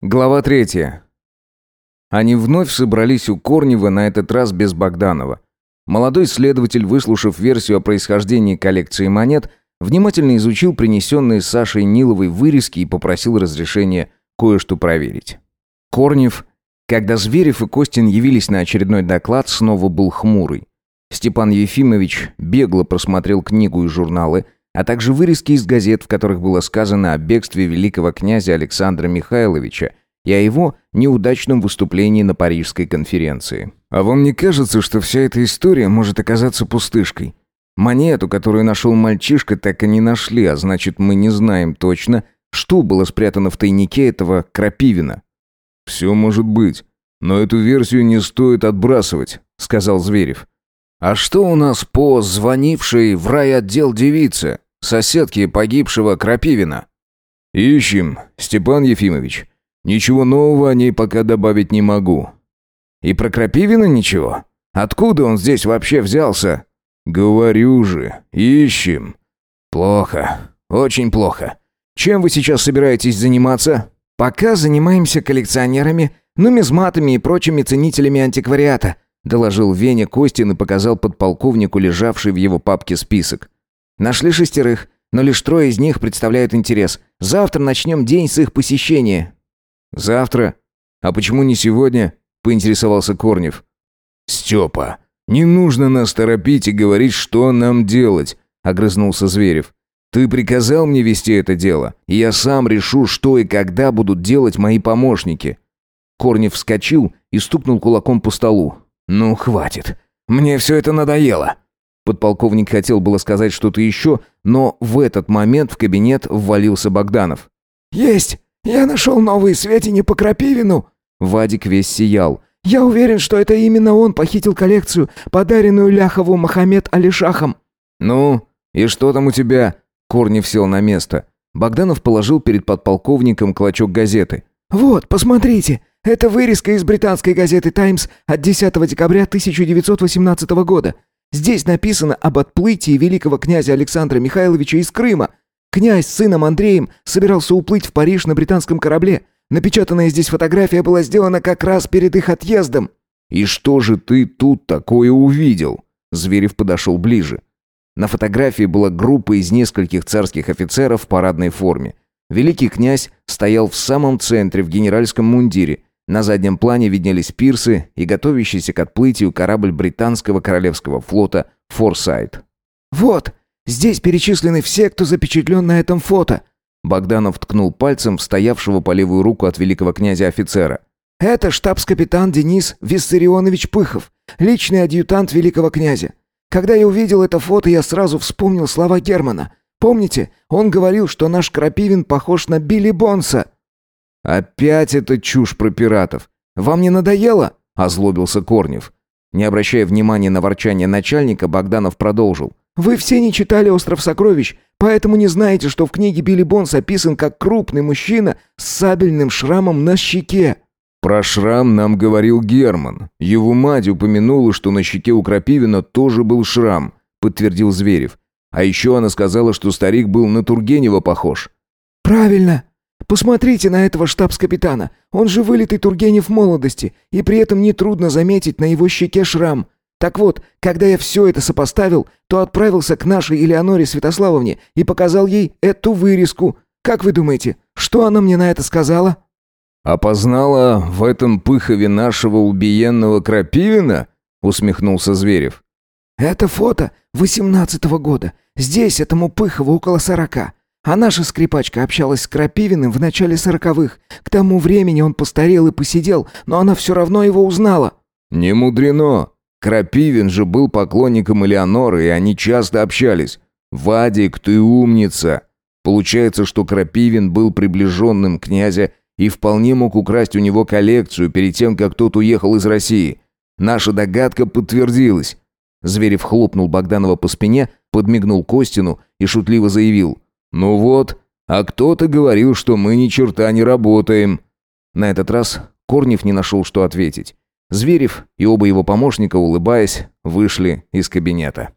Глава третья. Они вновь собрались у Корнева, на этот раз без Богданова. Молодой следователь, выслушав версию о происхождении коллекции монет, внимательно изучил принесенные Сашей Ниловой вырезки и попросил разрешения кое-что проверить. Корнев, когда Зверев и Костин явились на очередной доклад, снова был хмурый. Степан Ефимович бегло просмотрел книгу и журналы – а также вырезки из газет, в которых было сказано о бегстве великого князя Александра Михайловича и о его неудачном выступлении на Парижской конференции. А вам не кажется, что вся эта история может оказаться пустышкой? Монету, которую нашел мальчишка, так и не нашли, а значит, мы не знаем точно, что было спрятано в тайнике этого Крапивина. «Все может быть, но эту версию не стоит отбрасывать», — сказал Зверев. «А что у нас по звонившей в райотдел девице?» Соседки погибшего Крапивина. Ищем, Степан Ефимович. Ничего нового о ней пока добавить не могу. И про Крапивина ничего? Откуда он здесь вообще взялся? Говорю же, ищем. Плохо, очень плохо. Чем вы сейчас собираетесь заниматься? Пока занимаемся коллекционерами, нумизматами и прочими ценителями антиквариата, доложил Веня Костин и показал подполковнику лежавший в его папке список. Нашли шестерых, но лишь трое из них представляют интерес. Завтра начнем день с их посещения». «Завтра? А почему не сегодня?» – поинтересовался Корнев. «Степа, не нужно нас торопить и говорить, что нам делать», – огрызнулся Зверев. «Ты приказал мне вести это дело, и я сам решу, что и когда будут делать мои помощники». Корнев вскочил и стукнул кулаком по столу. «Ну, хватит. Мне все это надоело. Подполковник хотел было сказать что-то еще, но в этот момент в кабинет ввалился Богданов. «Есть! Я нашел новые сведения по Крапивину!» Вадик весь сиял. «Я уверен, что это именно он похитил коллекцию, подаренную Ляхову Мохаммед Алишахом». «Ну, и что там у тебя?» Корнев сел на место. Богданов положил перед подполковником клочок газеты. «Вот, посмотрите, это вырезка из британской газеты «Таймс» от 10 декабря 1918 года. Здесь написано об отплытии великого князя Александра Михайловича из Крыма. Князь с сыном Андреем собирался уплыть в Париж на британском корабле. Напечатанная здесь фотография была сделана как раз перед их отъездом. «И что же ты тут такое увидел?» Зверев подошел ближе. На фотографии была группа из нескольких царских офицеров в парадной форме. Великий князь стоял в самом центре в генеральском мундире, на заднем плане виднелись пирсы и готовящийся к отплытию корабль британского королевского флота «Форсайт». «Вот, здесь перечислены все, кто запечатлен на этом фото». Богданов ткнул пальцем в стоявшего по левую руку от великого князя офицера. «Это штабс-капитан Денис Виссарионович Пыхов, личный адъютант великого князя. Когда я увидел это фото, я сразу вспомнил слова Германа. Помните, он говорил, что наш Крапивин похож на Билли Бонса?» «Опять эта чушь про пиратов. Вам не надоело?» – озлобился Корнев. Не обращая внимания на ворчание начальника, Богданов продолжил. «Вы все не читали «Остров сокровищ», поэтому не знаете, что в книге Билли Бонс описан как крупный мужчина с сабельным шрамом на щеке». «Про шрам нам говорил Герман. Его мать упомянула, что на щеке у Крапивина тоже был шрам», — подтвердил Зверев. «А еще она сказала, что старик был на Тургенева похож». «Правильно. Посмотрите на этого штабс-капитана. Он же вылитый Тургенев молодости, и при этом нетрудно заметить на его щеке шрам. Так вот, когда я все это сопоставил, то отправился к нашей Элеоноре Святославовне и показал ей эту вырезку. Как вы думаете, что она мне на это сказала?» «Опознала в этом пыхове нашего убиенного Крапивина?» — усмехнулся Зверев. «Это фото восемнадцатого года. Здесь этому Пыхову около сорока. А наша скрипачка общалась с Крапивиным в начале сороковых. К тому времени он постарел и посидел, но она все равно его узнала». «Не мудрено. Крапивин же был поклонником Элеоноры, и они часто общались. Вадик, ты умница. Получается, что Крапивин был приближенным князя и вполне мог украсть у него коллекцию перед тем, как тот уехал из России. Наша догадка подтвердилась». Зверев хлопнул Богданова по спине, подмигнул Костину и шутливо заявил – «Ну вот, а кто-то говорил, что мы ни черта не работаем». На этот раз Корнев не нашел, что ответить. Зверев и оба его помощника, улыбаясь, вышли из кабинета.